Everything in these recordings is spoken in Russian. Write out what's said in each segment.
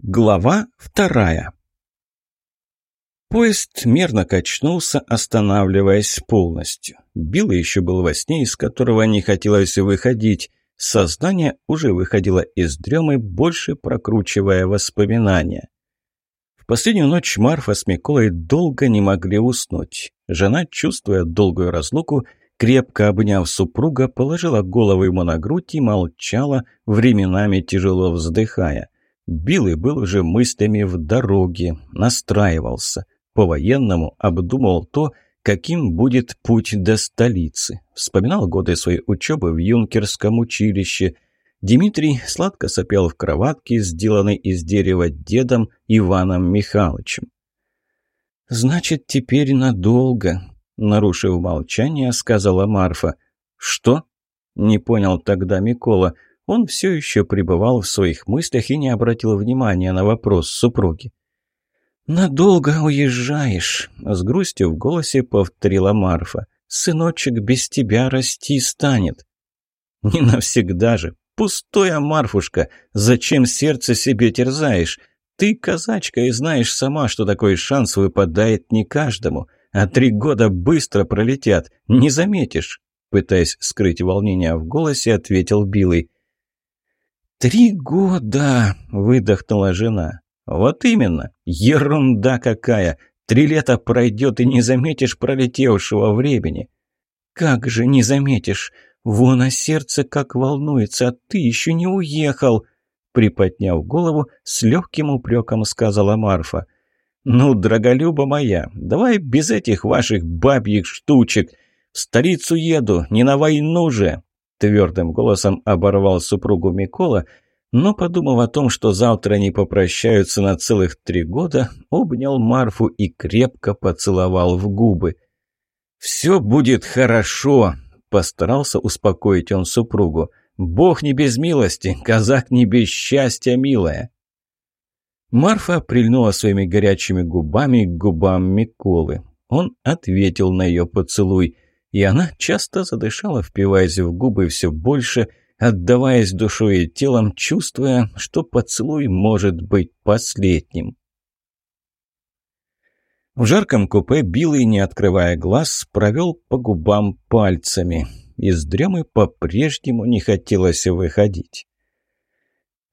Глава вторая Поезд мерно качнулся, останавливаясь полностью. Билл еще был во сне, из которого не хотелось выходить. Сознание уже выходило из дремы, больше прокручивая воспоминания. В последнюю ночь Марфа с Миколой долго не могли уснуть. Жена, чувствуя долгую разлуку, крепко обняв супруга, положила голову ему на грудь и молчала, временами тяжело вздыхая. Билл был уже мыслями в дороге, настраивался – по-военному обдумывал то, каким будет путь до столицы. Вспоминал годы своей учебы в юнкерском училище. Дмитрий сладко сопел в кроватке, сделанной из дерева дедом Иваном Михайловичем. «Значит, теперь надолго», — нарушив молчание, сказала Марфа. «Что?» — не понял тогда Микола. Он все еще пребывал в своих мыслях и не обратил внимания на вопрос супруги. «Надолго уезжаешь», — с грустью в голосе повторила Марфа. «Сыночек без тебя расти станет». «Не навсегда же. Пустое, Марфушка. Зачем сердце себе терзаешь? Ты казачка и знаешь сама, что такой шанс выпадает не каждому. А три года быстро пролетят. Не заметишь». Пытаясь скрыть волнение в голосе, ответил Билый. «Три года!» — выдохнула жена. «Вот именно. Ерунда какая. Три лета пройдет, и не заметишь пролетевшего времени». «Как же не заметишь? Вон, а сердце как волнуется, а ты еще не уехал!» Приподняв голову, с легким упреком сказала Марфа. «Ну, драголюба моя, давай без этих ваших бабьих штучек. В столицу еду, не на войну же!» Твердым голосом оборвал супругу Микола – но, подумав о том, что завтра они попрощаются на целых три года, обнял Марфу и крепко поцеловал в губы. «Все будет хорошо», — постарался успокоить он супругу. «Бог не без милости, казак не без счастья, милая». Марфа прильнула своими горячими губами к губам Миколы. Он ответил на ее поцелуй, и она часто задышала, впиваясь в губы все больше — отдаваясь душой и телом, чувствуя, что поцелуй может быть последним. В жарком купе Билый, не открывая глаз, провел по губам пальцами. Из дремы по-прежнему не хотелось выходить.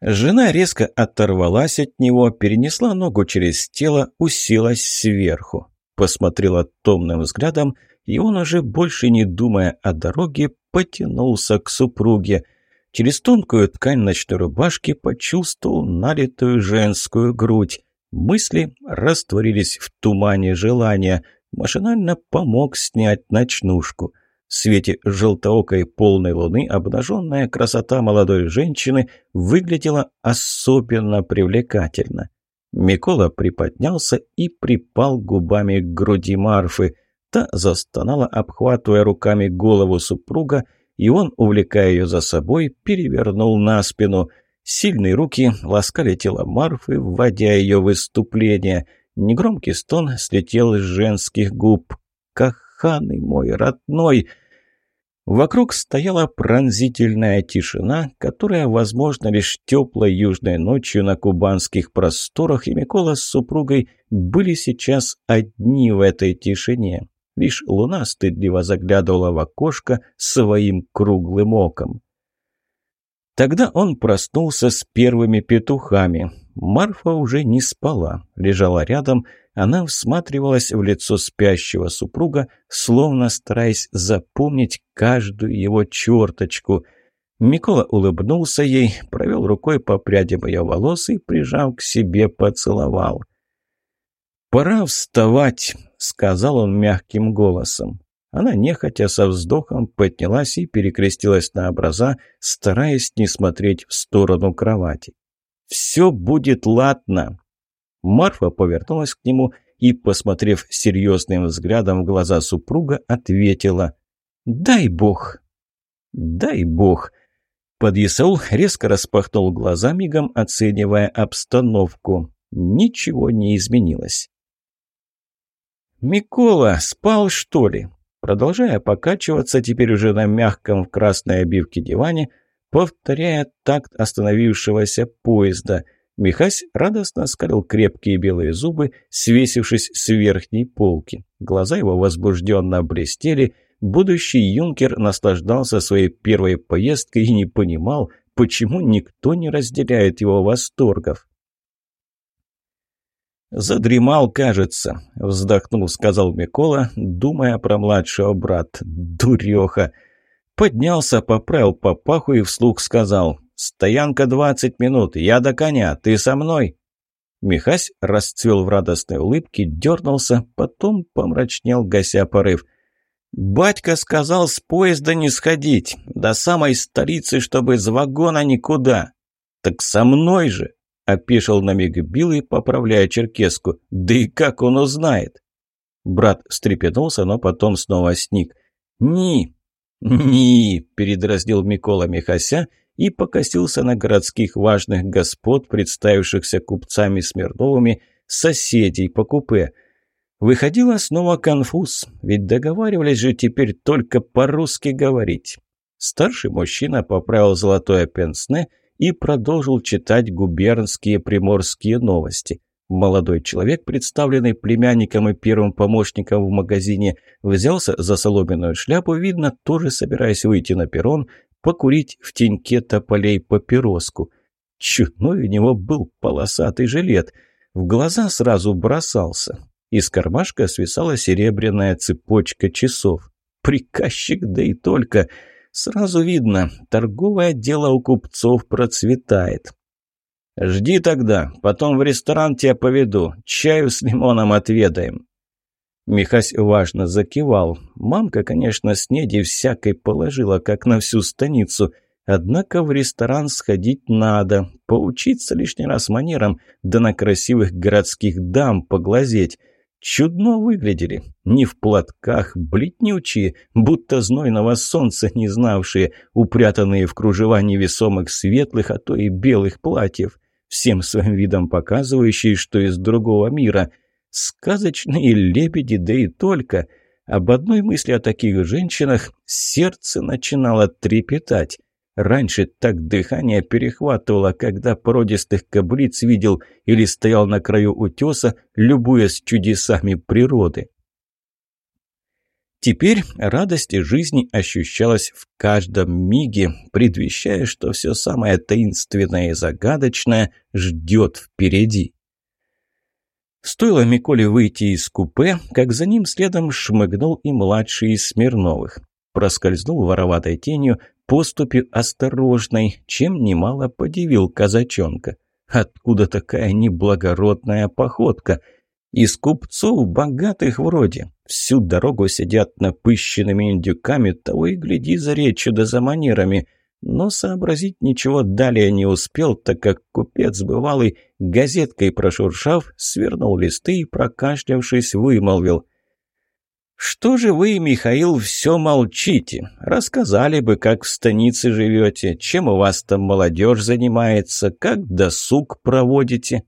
Жена резко оторвалась от него, перенесла ногу через тело, уселась сверху. Посмотрела томным взглядом, и он уже больше не думая о дороге, потянулся к супруге – Через тонкую ткань ночной рубашки почувствовал налитую женскую грудь. Мысли растворились в тумане желания. Машинально помог снять ночнушку. В свете желтоокой полной луны обнаженная красота молодой женщины выглядела особенно привлекательно. Микола приподнялся и припал губами к груди Марфы. Та застонала, обхватывая руками голову супруга, и он, увлекая ее за собой, перевернул на спину. Сильные руки ласкали тело Марфы, вводя ее в выступление. Негромкий стон слетел с женских губ. «Каханый мой родной!» Вокруг стояла пронзительная тишина, которая, возможно, лишь теплой южной ночью на кубанских просторах, и Микола с супругой были сейчас одни в этой тишине. Лишь луна стыдливо заглядывала в окошко своим круглым оком. Тогда он проснулся с первыми петухами. Марфа уже не спала, лежала рядом, она всматривалась в лицо спящего супруга, словно стараясь запомнить каждую его черточку. Микола улыбнулся ей, провел рукой по прядям ее волос и, прижав к себе, поцеловал. «Пора вставать», сказал он мягким голосом. Она, нехотя со вздохом, поднялась и перекрестилась на образа, стараясь не смотреть в сторону кровати. «Все будет ладно!» Марфа повернулась к нему и, посмотрев серьезным взглядом в глаза супруга, ответила «Дай Бог!» «Дай Бог!» Подъясаул резко распахнул глаза, мигом оценивая обстановку. Ничего не изменилось. «Микола, спал, что ли?» Продолжая покачиваться, теперь уже на мягком в красной обивке диване, повторяя такт остановившегося поезда. Михась радостно скалил крепкие белые зубы, свесившись с верхней полки. Глаза его возбужденно блестели. Будущий юнкер наслаждался своей первой поездкой и не понимал, почему никто не разделяет его восторгов. «Задремал, кажется», — вздохнул, сказал Микола, думая про младшего брата. «Дуреха!» Поднялся, поправил папаху и вслух сказал. «Стоянка двадцать минут, я до коня, ты со мной?» Михась расцвел в радостной улыбке, дернулся, потом помрачнел, гася порыв. «Батька сказал с поезда не сходить, до самой столицы, чтобы из вагона никуда. Так со мной же!» — опешил на миг Билый, поправляя черкеску. «Да и как он узнает?» Брат встрепенулся, но потом снова сник. «Ни!» «Ни!» — передразнил Микола Михася и покосился на городских важных господ, представившихся купцами Смирновыми, соседей по купе. Выходило снова конфуз, ведь договаривались же теперь только по-русски говорить. Старший мужчина поправил золотое пенсне — и продолжил читать губернские приморские новости. Молодой человек, представленный племянником и первым помощником в магазине, взялся за соломенную шляпу, видно, тоже собираясь выйти на перрон, покурить в теньке тополей папироску. Чудной у него был полосатый жилет. В глаза сразу бросался. Из кармашка свисала серебряная цепочка часов. Приказчик, да и только – Сразу видно, торговое дело у купцов процветает. «Жди тогда, потом в ресторан тебя поведу, чаю с лимоном отведаем». Михась важно закивал. Мамка, конечно, снеди всякой положила, как на всю станицу. Однако в ресторан сходить надо, поучиться лишний раз манерам, да на красивых городских дам поглазеть. Чудно выглядели. Не в платках, бледнючие, будто знойного солнца не знавшие, упрятанные в кружева невесомых светлых, а то и белых платьев, всем своим видом показывающие, что из другого мира. Сказочные лебеди, да и только. Об одной мысли о таких женщинах сердце начинало трепетать. Раньше так дыхание перехватывало, когда породистых кобылиц видел или стоял на краю утеса, любуясь чудесами природы. Теперь радость жизни ощущалась в каждом миге, предвещая, что все самое таинственное и загадочное ждет впереди. Стоило Миколе выйти из купе, как за ним следом шмыгнул и младший из Смирновых. Проскользнул вороватой тенью, поступью осторожной, чем немало подивил казачонка. Откуда такая неблагородная походка? Из купцов богатых вроде. Всю дорогу сидят напыщенными индюками, того и гляди за речью да за манерами. Но сообразить ничего далее не успел, так как купец бывалый, газеткой прошуршав, свернул листы и, прокашлявшись, вымолвил – «Что же вы, Михаил, все молчите? Рассказали бы, как в станице живете, чем у вас там молодежь занимается, как досуг проводите».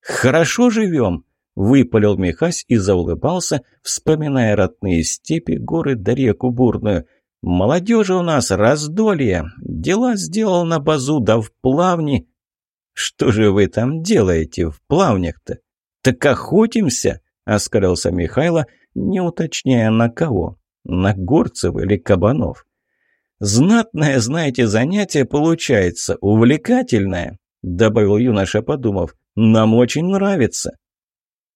«Хорошо живем», — выпалил Михась и заулыбался, вспоминая родные степи, горы да реку бурную. «Молодежи у нас раздолье, дела сделал на базу да в плавне». «Что же вы там делаете в плавнях-то?» «Так охотимся», — оскалился Михайло, — не уточняя на кого, на горцев или кабанов. «Знатное, знаете, занятие получается, увлекательное», — добавил юноша, подумав. «Нам очень нравится».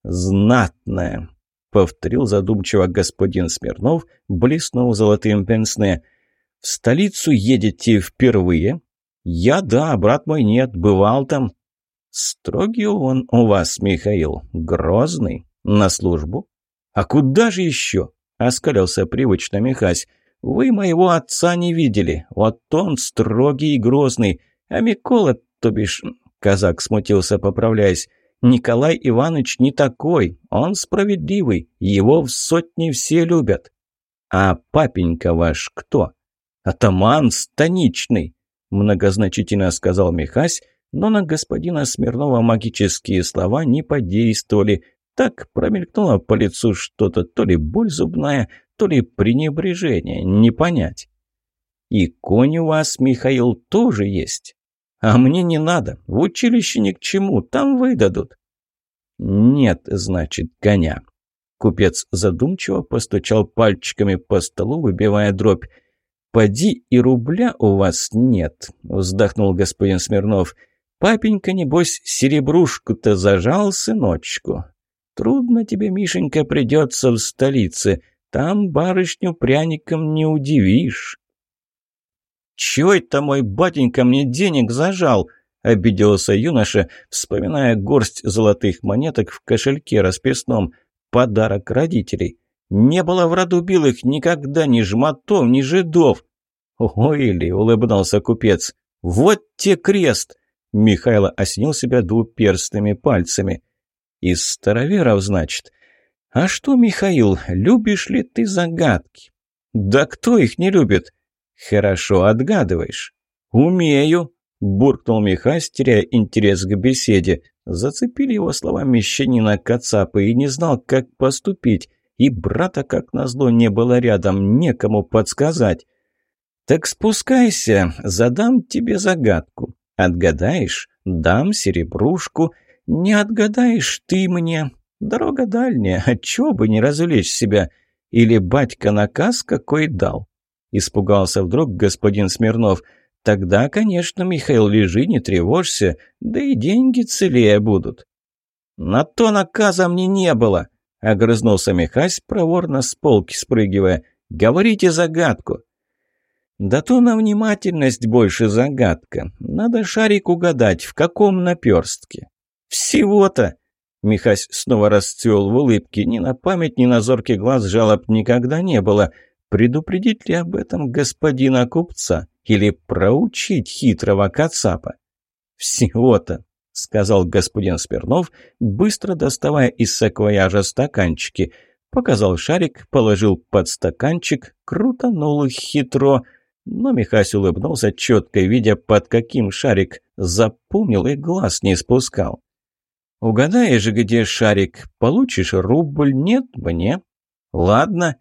«Знатное», — повторил задумчиво господин Смирнов, блеснув золотым пенсне. «В столицу едете впервые?» «Я да, брат мой нет, бывал там». «Строгий он у вас, Михаил, грозный. На службу?» «А куда же еще?» – оскалился привычно Михась. «Вы моего отца не видели. Вот он строгий и грозный. А Микола, то бишь...» – казак смутился, поправляясь. «Николай Иванович не такой. Он справедливый. Его в сотни все любят». «А папенька ваш кто?» «Атаман станичный», – многозначительно сказал Михась, но на господина Смирнова магические слова не подействовали – так промелькнуло по лицу что-то, то ли боль зубная, то ли пренебрежение, не понять. «И конь у вас, Михаил, тоже есть?» А мне не надо, в училище ни к чему, там выдадут. Нет, значит, коня. Купец задумчиво постучал пальчиками по столу, выбивая дробь. «Поди и рубля у вас нет», — вздохнул господин Смирнов. «Папенька, небось, серебрушку-то зажал, сыночку. Трудно тебе, Мишенька, придется в столице. Там барышню пряником не удивишь». «Чего это мой батенька мне денег зажал?» — обиделся юноша, вспоминая горсть золотых монеток в кошельке расписном. Подарок родителей. Не было в роду белых никогда ни жмотов, ни жидов. «Ой, ли!» — улыбнулся купец. «Вот те крест!» Михайло осенил себя двуперстными пальцами. «Из староверов, значит?» «А что, Михаил, любишь ли ты загадки?» «Да кто их не любит?» «Хорошо отгадываешь». «Умею», — буркнул Михась, теряя интерес к беседе. Зацепили его слова мещанина Кацапы и не знал, как поступить. И брата, как назло, не было рядом, некому подсказать. «Так спускайся, задам тебе загадку. Отгадаешь — дам серебрушку. Не отгадаешь — ты мне. Дорога дальняя, отчего бы не развлечь себя? Или батька наказ какой дал?» Испугался вдруг господин Смирнов. «Тогда, конечно, Михаил, лежи, не тревожься, да и деньги целее будут». «На то наказа мне не было!» — огрызнулся Михась, проворно с полки спрыгивая. «Говорите загадку!» «Да то на внимательность больше загадка. Надо шарик угадать, в каком наперстке». «Всего-то!» Михась снова расцвел в улыбке. Ни на память, ни на зоркий глаз жалоб никогда не было. Предупредить ли об этом господина купца? Или проучить хитрого кацапа? «Всего-то!» — сказал господин Смирнов, быстро доставая из саквояжа стаканчики. Показал шарик, положил под стаканчик, крутанул хитро — но Михась улыбнулся, четко видя, под каким шарик. Запомнил и глаз не спускал. «Угадаешь, где шарик? Получишь рубль, нет мне?» «Ладно.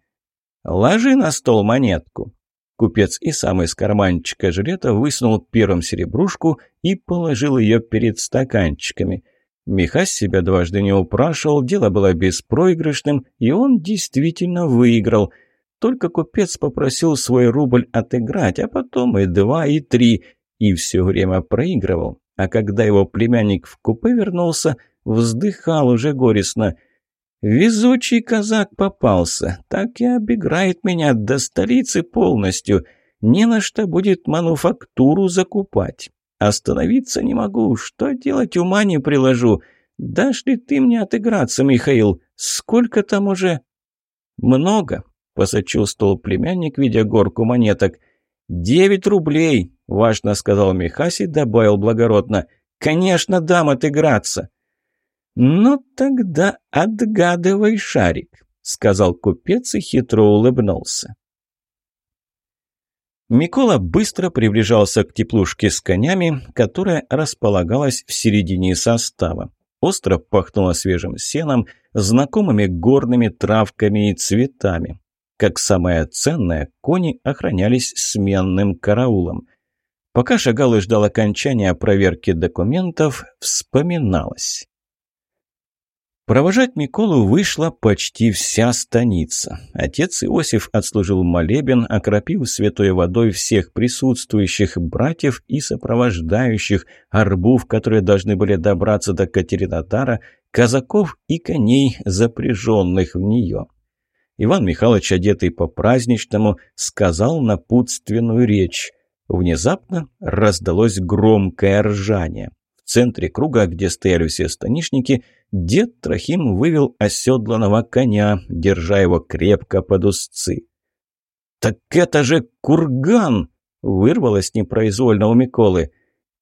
Ложи на стол монетку». Купец и сам из карманчика жилета высунул первым серебрушку и положил ее перед стаканчиками. Михась себя дважды не упрашивал, дело было беспроигрышным, и он действительно выиграл – только купец попросил свой рубль отыграть, а потом и два, и три, и все время проигрывал. А когда его племянник в купе вернулся, вздыхал уже горестно. «Везучий казак попался, так и обыграет меня до столицы полностью. Не на что будет мануфактуру закупать. Остановиться не могу, что делать ума не приложу. Дашь ли ты мне отыграться, Михаил? Сколько там уже?» «Много», — посочувствовал племянник, видя горку монеток. «Девять рублей!» — важно сказал Михаси, добавил благородно. «Конечно, дам отыграться!» «Ну тогда отгадывай шарик», — сказал купец и хитро улыбнулся. Микола быстро приближался к теплушке с конями, которая располагалась в середине состава. Остро пахнуло свежим сеном, знакомыми горными травками и цветами. Как самое ценное, кони охранялись сменным караулом. Пока шагал и ждал окончания проверки документов, вспоминалось. Провожать Миколу вышла почти вся станица. Отец Иосиф отслужил молебен, окропив святой водой всех присутствующих братьев и сопровождающих, арбув, которые должны были добраться до Катеринодара, казаков и коней, запряженных в нее. Иван Михайлович, одетый по-праздничному, сказал напутственную речь. Внезапно раздалось громкое ржание. В центре круга, где стояли все станишники, дед Трохим вывел оседланного коня, держа его крепко под узцы. «Так это же курган!» — вырвалось непроизвольно у Миколы.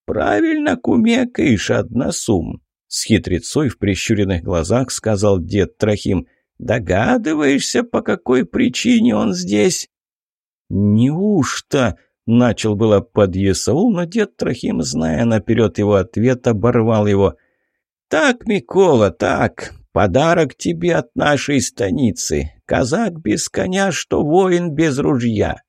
«Правильно кумекаешь, односум!» — с хитрецой в прищуренных глазах сказал дед Трохим — Догадываешься, по какой причине он здесь?» «Неужто?» — начал было подъясаул, но дед Трохим, зная наперед его ответ, оборвал его. «Так, Микола, так. Подарок тебе от нашей станицы. Казак без коня, что воин без ружья».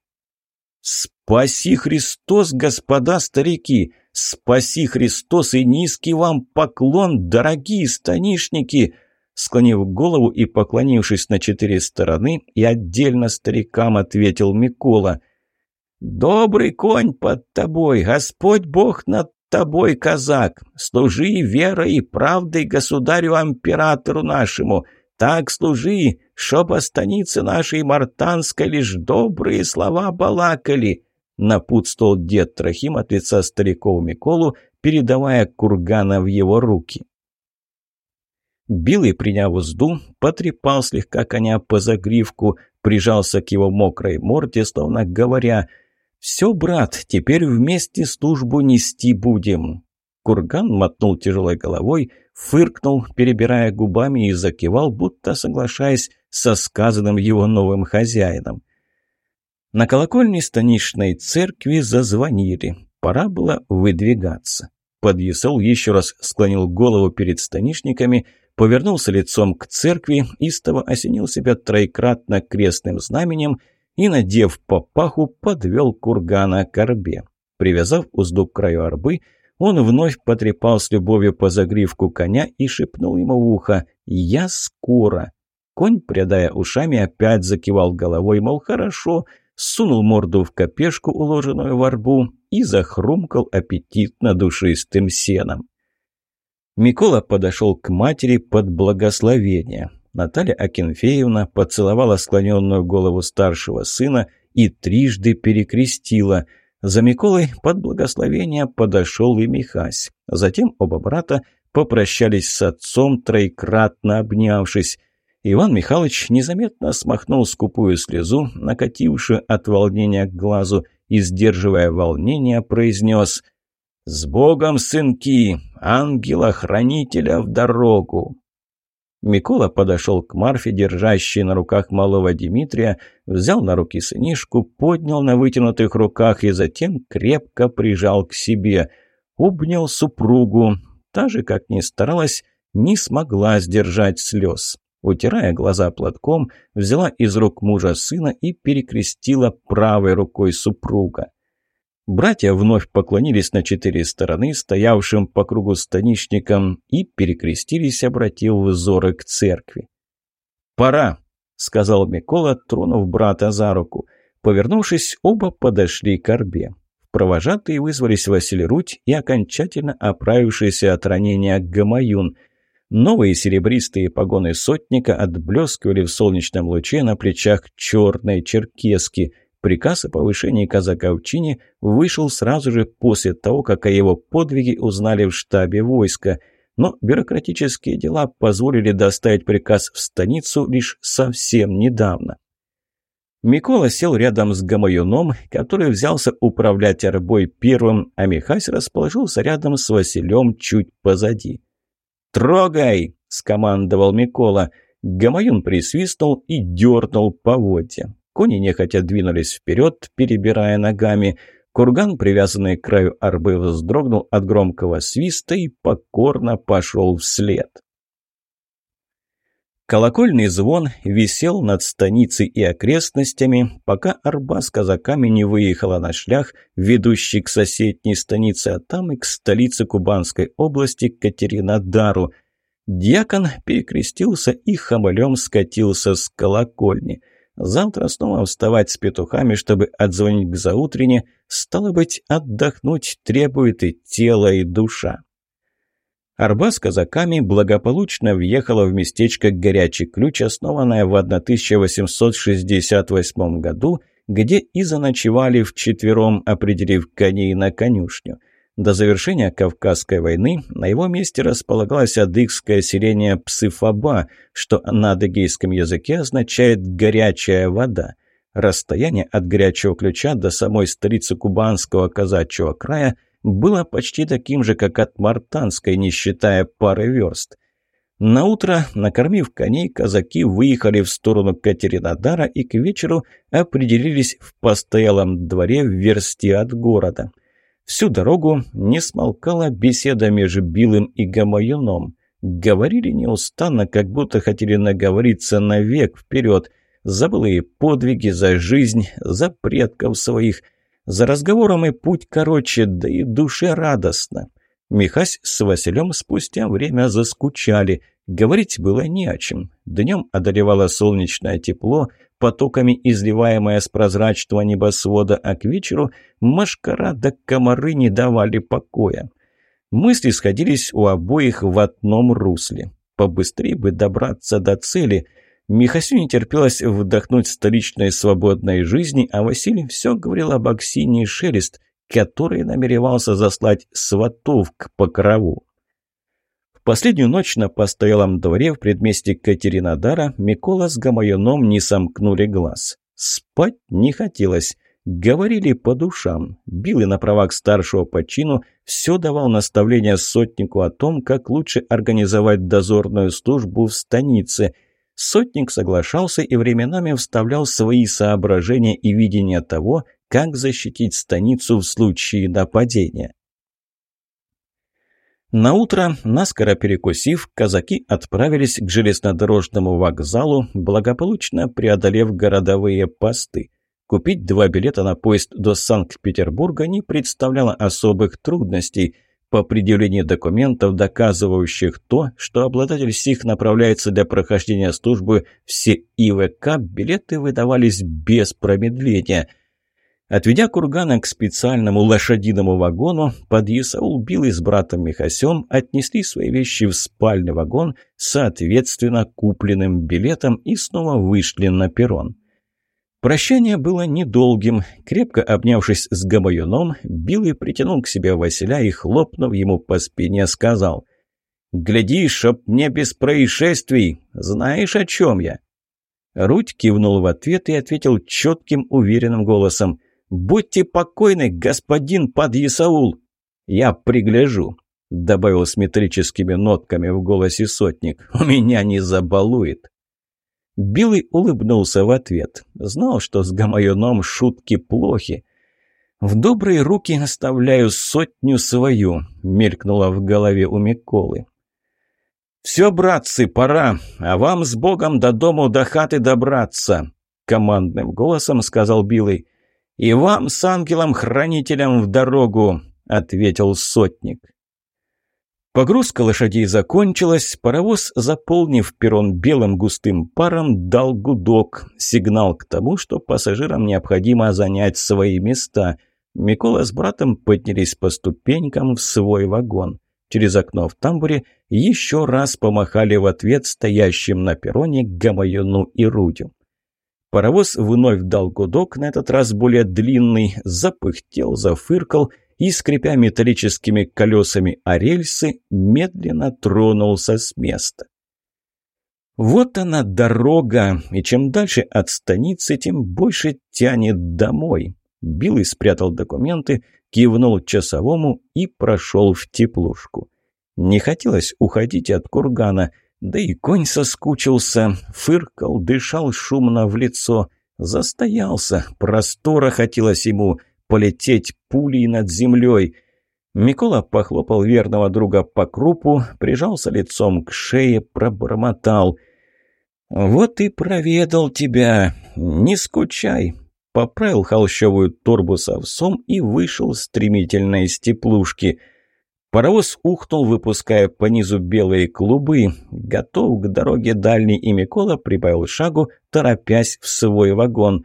«Спаси Христос, господа старики! Спаси Христос и низкий вам поклон, дорогие станишники!» Склонив голову и поклонившись на четыре стороны, и отдельно старикам ответил Микола. «Добрый конь под тобой, Господь Бог над тобой, казак! Служи верой и правдой государю-императору нашему!» Так служи, чтоб о станице нашей Мартанской лишь добрые слова балакали!» Напутствовал дед Трохим от лица стариков Миколу, передавая кургана в его руки. Билый, приняв узду, потрепал слегка коня по загривку, прижался к его мокрой морде, словно говоря «Все, брат, теперь вместе службу нести будем». Курган мотнул тяжелой головой, фыркнул, перебирая губами, и закивал, будто соглашаясь со сказанным его новым хозяином. На колокольне станичной церкви зазвонили. Пора было выдвигаться. Подъясол еще раз склонил голову перед станишниками, повернулся лицом к церкви, истово осенил себя троекратно крестным знаменем и, надев папаху, подвел кургана к орбе. Привязав узду к краю орбы, он вновь потрепал с любовью по загривку коня и шепнул ему в ухо «Я скоро». Конь, прядая ушами, опять закивал головой, мол, хорошо, сунул морду в копешку, уложенную в арбу, и захрумкал аппетитно душистым сеном. Микола подошел к матери под благословение. Наталья Акинфеевна поцеловала склоненную голову старшего сына и трижды перекрестила – за Миколой под благословение подошел и Михась. Затем оба брата попрощались с отцом, троекратно обнявшись. Иван Михайлович незаметно смахнул скупую слезу, накатившую от волнения к глазу, и, сдерживая волнение, произнес «С Богом, сынки! Ангела-хранителя в дорогу!» Микола подошел к Марфе, держащей на руках малого Дмитрия, взял на руки сынишку, поднял на вытянутых руках и затем крепко прижал к себе. Обнял супругу. Та же, как ни старалась, не смогла сдержать слез. Утирая глаза платком, взяла из рук мужа сына и перекрестила правой рукой супруга. Братья вновь поклонились на четыре стороны, стоявшим по кругу станичникам, и перекрестились, обратив взоры к церкви. «Пора!» — сказал Микола, тронув брата за руку. Повернувшись, оба подошли к орбе. Провожатые вызвались Василий Руть и окончательно оправившийся от ранения Гамаюн. Новые серебристые погоны сотника отблескивали в солнечном луче на плечах черной черкески — Приказ о повышении казака в чине вышел сразу же после того, как о его подвиге узнали в штабе войска, но бюрократические дела позволили доставить приказ в станицу лишь совсем недавно. Микола сел рядом с Гамаюном, который взялся управлять арбой первым, а Михась расположился рядом с Василем чуть позади. «Трогай!» – скомандовал Микола. Гамаюн присвистнул и дернул поводья. Кони нехотя двинулись вперед, перебирая ногами. Курган, привязанный к краю арбы, вздрогнул от громкого свиста и покорно пошел вслед. Колокольный звон висел над станицей и окрестностями, пока арба с казаками не выехала на шлях, ведущий к соседней станице, а там и к столице Кубанской области Катеринодару. Дьякон перекрестился и хамалем скатился с колокольни – Завтра снова вставать с петухами, чтобы отзвонить к заутрене, стало быть, отдохнуть требует и тело, и душа. Арба с казаками благополучно въехала в местечко Горячий Ключ, основанное в 1868 году, где и заночевали вчетвером, определив коней на конюшню – до завершения Кавказской войны на его месте располагалось адыгское селение Псыфаба, что на адыгейском языке означает «горячая вода». Расстояние от горячего ключа до самой столицы кубанского казачьего края было почти таким же, как от Мартанской, не считая пары верст. На утро, накормив коней, казаки выехали в сторону Катеринодара и к вечеру определились в постоялом дворе в версте от города – Всю дорогу не смолкала беседа между Билым и Гамаюном. Говорили неустанно, как будто хотели наговориться навек вперед. За былые подвиги, за жизнь, за предков своих. За разговором и путь короче, да и душе радостно. Михась с Василем спустя время заскучали. Говорить было не о чем. Днем одолевало солнечное тепло, потоками изливаемое с прозрачного небосвода, а к вечеру машкара да комары не давали покоя. Мысли сходились у обоих в одном русле. Побыстрее бы добраться до цели. Михасю не терпелось вдохнуть столичной свободной жизни, а Василий все говорил об Аксине Шелест, который намеревался заслать сватов к покрову. Последнюю ночь на постоялом дворе в предместе Катеринодара Микола с Гамаюном не сомкнули глаз. Спать не хотелось. Говорили по душам. Билый на правах старшего по чину все давал наставления сотнику о том, как лучше организовать дозорную службу в станице. Сотник соглашался и временами вставлял свои соображения и видения того, как защитить станицу в случае нападения. На утро, наскоро перекусив, казаки отправились к железнодорожному вокзалу, благополучно преодолев городовые посты. Купить два билета на поезд до Санкт-Петербурга не представляло особых трудностей. По предъявлению документов, доказывающих то, что обладатель СИХ направляется для прохождения службы все ИВК, билеты выдавались без промедления – Отведя кургана к специальному лошадиному вагону, подъясаул Билый с братом Михасем отнесли свои вещи в спальный вагон, соответственно купленным билетом, и снова вышли на перрон. Прощание было недолгим. Крепко обнявшись с Гамаюном, Билый притянул к себе Василя и, хлопнув ему по спине, сказал «Гляди, чтоб мне без происшествий! Знаешь, о чем я?» Руть кивнул в ответ и ответил четким, уверенным голосом «Будьте покойны, господин подъясаул!» «Я пригляжу», — добавил с метрическими нотками в голосе сотник. «У меня не забалует». Билый улыбнулся в ответ. Знал, что с Гамаюном шутки плохи. «В добрые руки оставляю сотню свою», — мелькнула в голове у Миколы. «Все, братцы, пора, а вам с Богом до дому, до хаты добраться», — командным голосом сказал Билый. «И вам с ангелом-хранителем в дорогу», — ответил сотник. Погрузка лошадей закончилась, паровоз, заполнив перрон белым густым паром, дал гудок, сигнал к тому, что пассажирам необходимо занять свои места. Микола с братом поднялись по ступенькам в свой вагон. Через окно в тамбуре еще раз помахали в ответ стоящим на перроне Гамаюну и Рудю. Паровоз вновь дал гудок, на этот раз более длинный, запыхтел, зафыркал и, скрипя металлическими колесами о рельсы, медленно тронулся с места. Вот она дорога, и чем дальше от станицы, тем больше тянет домой. Билый спрятал документы, кивнул часовому и прошел в теплушку. Не хотелось уходить от кургана – да и конь соскучился, фыркал, дышал шумно в лицо. Застоялся, простора хотелось ему, полететь пулей над землей. Микола похлопал верного друга по крупу, прижался лицом к шее, пробормотал. «Вот и проведал тебя, не скучай!» Поправил холщовую торбу с овсом и вышел стремительно из теплушки – Паровоз ухнул, выпуская по низу белые клубы. Готов к дороге дальний, и Микола прибавил шагу, торопясь в свой вагон.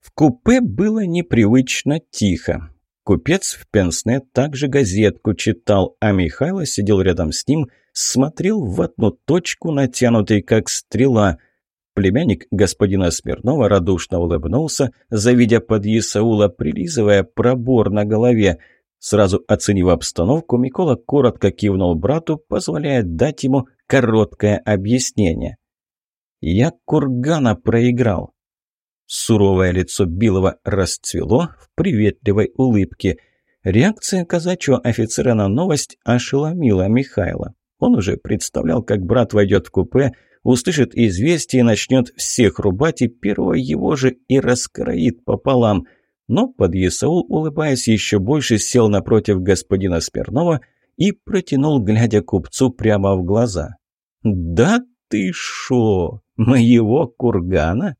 В купе было непривычно тихо. Купец в Пенсне также газетку читал, а Михайло сидел рядом с ним, смотрел в одну точку, натянутый как стрела. Племянник господина Смирнова радушно улыбнулся, завидя под Исаула, прилизывая пробор на голове – Сразу оценив обстановку, Микола коротко кивнул брату, позволяя дать ему короткое объяснение. «Я кургана проиграл». Суровое лицо Билова расцвело в приветливой улыбке. Реакция казачьего офицера на новость ошеломила Михайла. Он уже представлял, как брат войдет в купе, услышит известие и начнет всех рубать, и первого его же и раскроит пополам – но подъясаул, улыбаясь еще больше, сел напротив господина Смирнова и протянул, глядя купцу прямо в глаза. «Да ты шо, моего кургана?»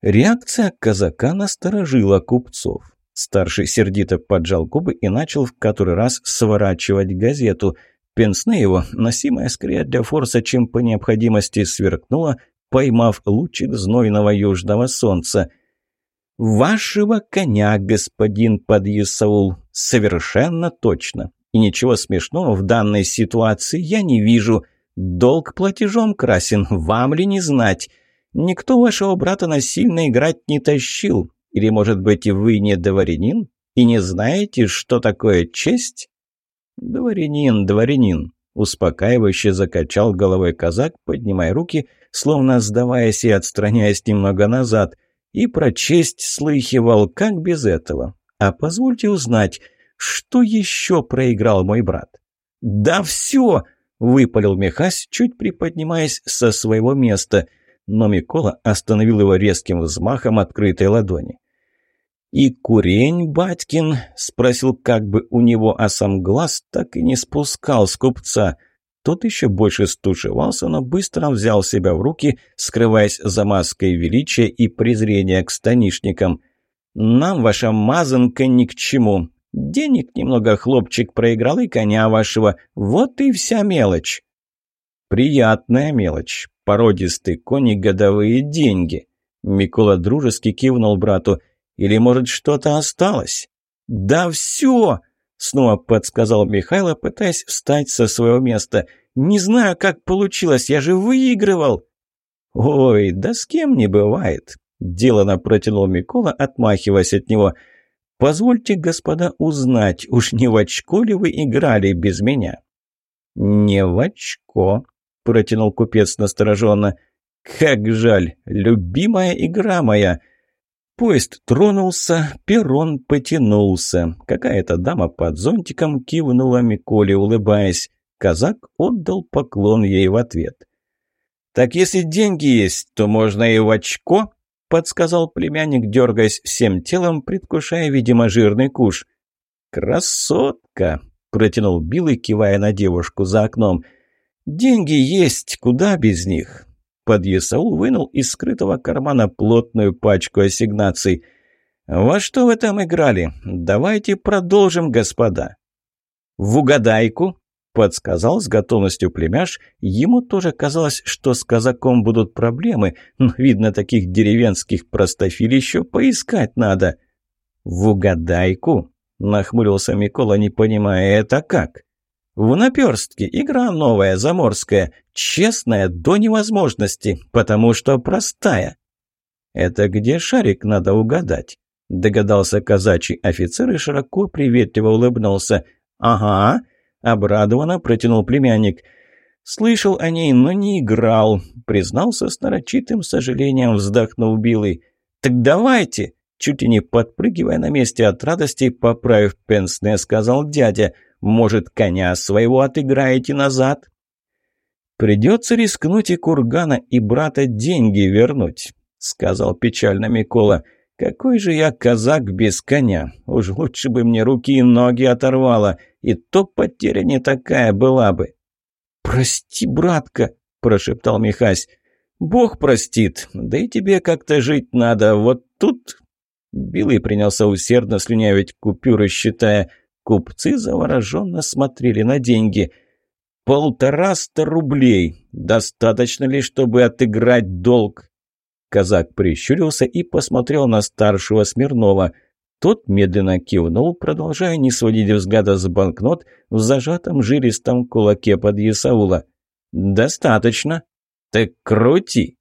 Реакция казака насторожила купцов. Старший сердито поджал губы и начал в который раз сворачивать газету. Пенсне его, носимая скорее для форса, чем по необходимости, сверкнула, поймав лучик знойного южного солнца. «Вашего коня, господин подъясаул, совершенно точно. И ничего смешного в данной ситуации я не вижу. Долг платежом красен, вам ли не знать? Никто вашего брата насильно играть не тащил. Или, может быть, вы не дворянин и не знаете, что такое честь?» «Дворянин, дворянин», — успокаивающе закачал головой казак, поднимая руки, словно сдаваясь и отстраняясь немного назад, и про честь слыхивал, как без этого. А позвольте узнать, что еще проиграл мой брат? «Да все!» — выпалил Михась, чуть приподнимаясь со своего места — но Микола остановил его резким взмахом открытой ладони. «И курень, батькин?» — спросил как бы у него, а сам глаз так и не спускал с купца. Тот еще больше стушевался, но быстро взял себя в руки, скрываясь за маской величия и презрения к станишникам. «Нам ваша мазанка ни к чему. Денег немного хлопчик проиграл и коня вашего. Вот и вся мелочь». «Приятная мелочь породистый конь и годовые деньги. Микола дружески кивнул брату. Или, может, что-то осталось? Да все! Снова подсказал Михайло, пытаясь встать со своего места. Не знаю, как получилось, я же выигрывал. Ой, да с кем не бывает. Делано протянул Микола, отмахиваясь от него. «Позвольте, господа, узнать, уж не в очко ли вы играли без меня?» «Не в очко», протянул купец настороженно. «Как жаль! Любимая игра моя!» Поезд тронулся, перрон потянулся. Какая-то дама под зонтиком кивнула Миколе, улыбаясь. Казак отдал поклон ей в ответ. «Так если деньги есть, то можно и в очко», — подсказал племянник, дергаясь всем телом, предвкушая, видимо, жирный куш. «Красотка!» — протянул Билл, кивая на девушку за окном — Деньги есть, куда без них. Подъясаул вынул из скрытого кармана плотную пачку ассигнаций. «Во что вы там играли? Давайте продолжим, господа». «В угадайку», — подсказал с готовностью племяш. Ему тоже казалось, что с казаком будут проблемы, но, видно, таких деревенских простофиль еще поискать надо. «В угадайку?» — нахмурился Микола, не понимая, это как? В наперстке игра новая, заморская, честная до невозможности, потому что простая. Это где шарик надо угадать? Догадался казачий офицер и широко приветливо улыбнулся. «Ага», — обрадованно протянул племянник. «Слышал о ней, но не играл», — признался с нарочитым сожалением, вздохнув Билый. «Так давайте!» Чуть и не подпрыгивая на месте от радости, поправив пенсне, сказал дядя — может, коня своего отыграете назад?» «Придется рискнуть и кургана, и брата деньги вернуть», — сказал печально Микола. «Какой же я казак без коня? Уж лучше бы мне руки и ноги оторвало, и то потеря не такая была бы». «Прости, братка», — прошептал Михась. «Бог простит, да и тебе как-то жить надо, вот тут...» Билый принялся усердно слюнявить купюры, считая. Купцы завороженно смотрели на деньги. «Полтораста рублей! Достаточно ли, чтобы отыграть долг?» Казак прищурился и посмотрел на старшего Смирнова. Тот медленно кивнул, продолжая не сводить взгляда с банкнот в зажатом жилистом кулаке под Ясаула. «Достаточно. Так крути!»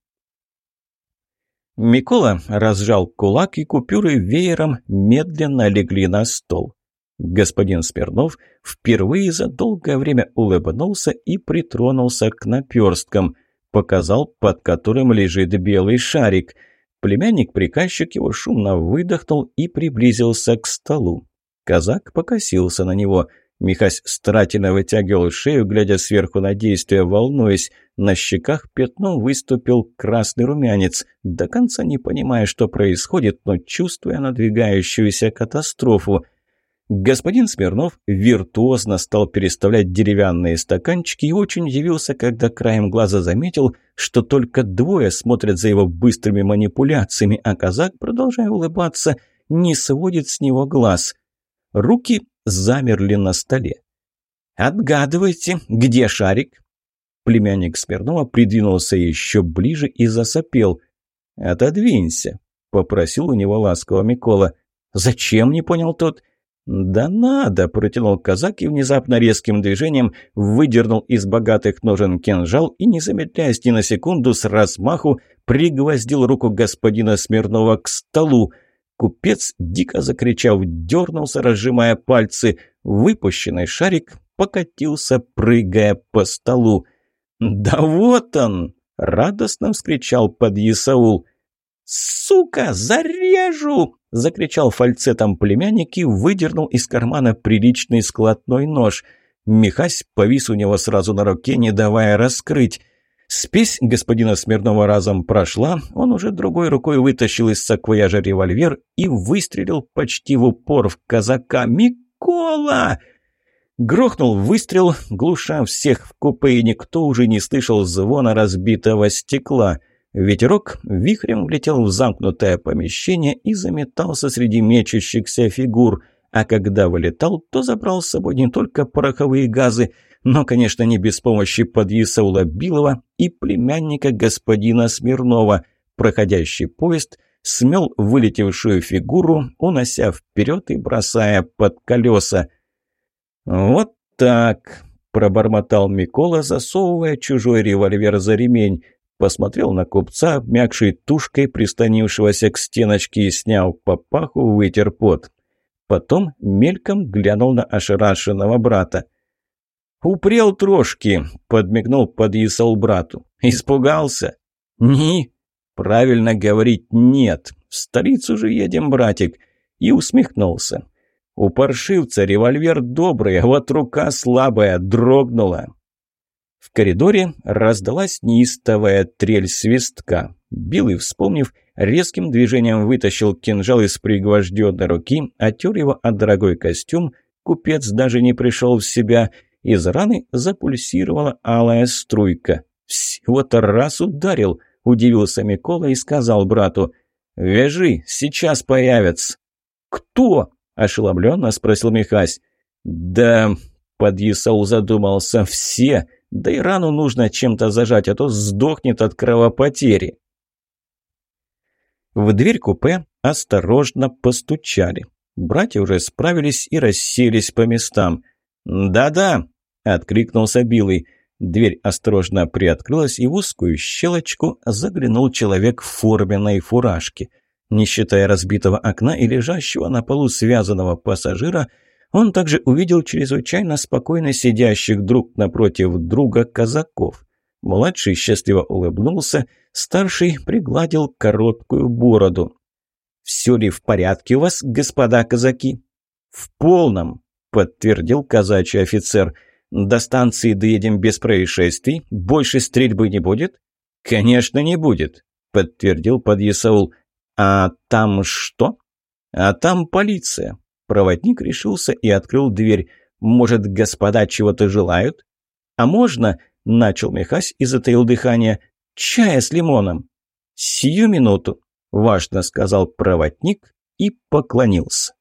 Микола разжал кулак, и купюры веером медленно легли на стол. Господин Смирнов впервые за долгое время улыбнулся и притронулся к наперсткам, показал, под которым лежит белый шарик. Племянник-приказчик его шумно выдохнул и приблизился к столу. Казак покосился на него. Михась старательно вытягивал шею, глядя сверху на действие, волнуясь. На щеках пятном выступил красный румянец, до конца не понимая, что происходит, но чувствуя надвигающуюся катастрофу – Господин Смирнов виртуозно стал переставлять деревянные стаканчики и очень удивился, когда краем глаза заметил, что только двое смотрят за его быстрыми манипуляциями, а казак, продолжая улыбаться, не сводит с него глаз. Руки замерли на столе. «Отгадывайте, где шарик?» Племянник Смирнова придвинулся еще ближе и засопел. «Отодвинься», — попросил у него ласково Микола. «Зачем?» — не понял тот. «Да надо!» – протянул казак и внезапно резким движением выдернул из богатых ножен кинжал и, не замедляясь ни на секунду, с размаху пригвоздил руку господина Смирнова к столу. Купец, дико закричав, дернулся, разжимая пальцы. Выпущенный шарик покатился, прыгая по столу. «Да вот он!» – радостно вскричал подъясаул. «Сука, зарежу!» – закричал фальцетом племянник и выдернул из кармана приличный складной нож. Михась повис у него сразу на руке, не давая раскрыть. Спесь господина Смирнова разом прошла, он уже другой рукой вытащил из саквояжа револьвер и выстрелил почти в упор в казака. «Микола!» Грохнул выстрел, глуша всех в купе, и никто уже не слышал звона разбитого стекла – Ветерок вихрем влетел в замкнутое помещение и заметался среди мечущихся фигур, а когда вылетал, то забрал с собой не только пороховые газы, но, конечно, не без помощи подъясаула Билова и племянника господина Смирнова. Проходящий поезд смел вылетевшую фигуру, унося вперед и бросая под колеса. «Вот так», – пробормотал Микола, засовывая чужой револьвер за ремень – Посмотрел на купца, обмякшей тушкой, пристанившегося к стеночке и, сняв папаху, вытер пот. Потом мельком глянул на ошарашенного брата. «Упрел трошки», — подмигнул подъясал брату. «Испугался?» «Ни». «Правильно говорить нет. В столицу же едем, братик». И усмехнулся. «У паршивца револьвер добрый, а вот рука слабая, дрогнула. В коридоре раздалась неистовая трель свистка. Билый, вспомнив, резким движением вытащил кинжал из пригвожденной руки, отер его от дорогой костюм, купец даже не пришел в себя, из раны запульсировала алая струйка. «Всего-то раз ударил», — удивился Микола и сказал брату. «Вяжи, сейчас появятся». «Кто?» — ошеломленно спросил Михась. «Да...» — подъясал задумался. «Все!» Да и рану нужно чем-то зажать, а то сдохнет от кровопотери. В дверь купе осторожно постучали. Братья уже справились и расселись по местам. «Да-да!» – откликнулся Билый. Дверь осторожно приоткрылась, и в узкую щелочку заглянул человек в форменной фуражке. Не считая разбитого окна и лежащего на полу связанного пассажира – он также увидел чрезвычайно спокойно сидящих друг напротив друга казаков. Младший счастливо улыбнулся, старший пригладил короткую бороду. «Все ли в порядке у вас, господа казаки?» «В полном», — подтвердил казачий офицер. «До станции доедем без происшествий? Больше стрельбы не будет?» «Конечно, не будет», — подтвердил подъясаул. «А там что?» «А там полиция. Проводник решился и открыл дверь. «Может, господа чего-то желают?» «А можно?» – начал Михась и затаил дыхание. «Чая с лимоном». «Сию минуту», – важно сказал проводник и поклонился.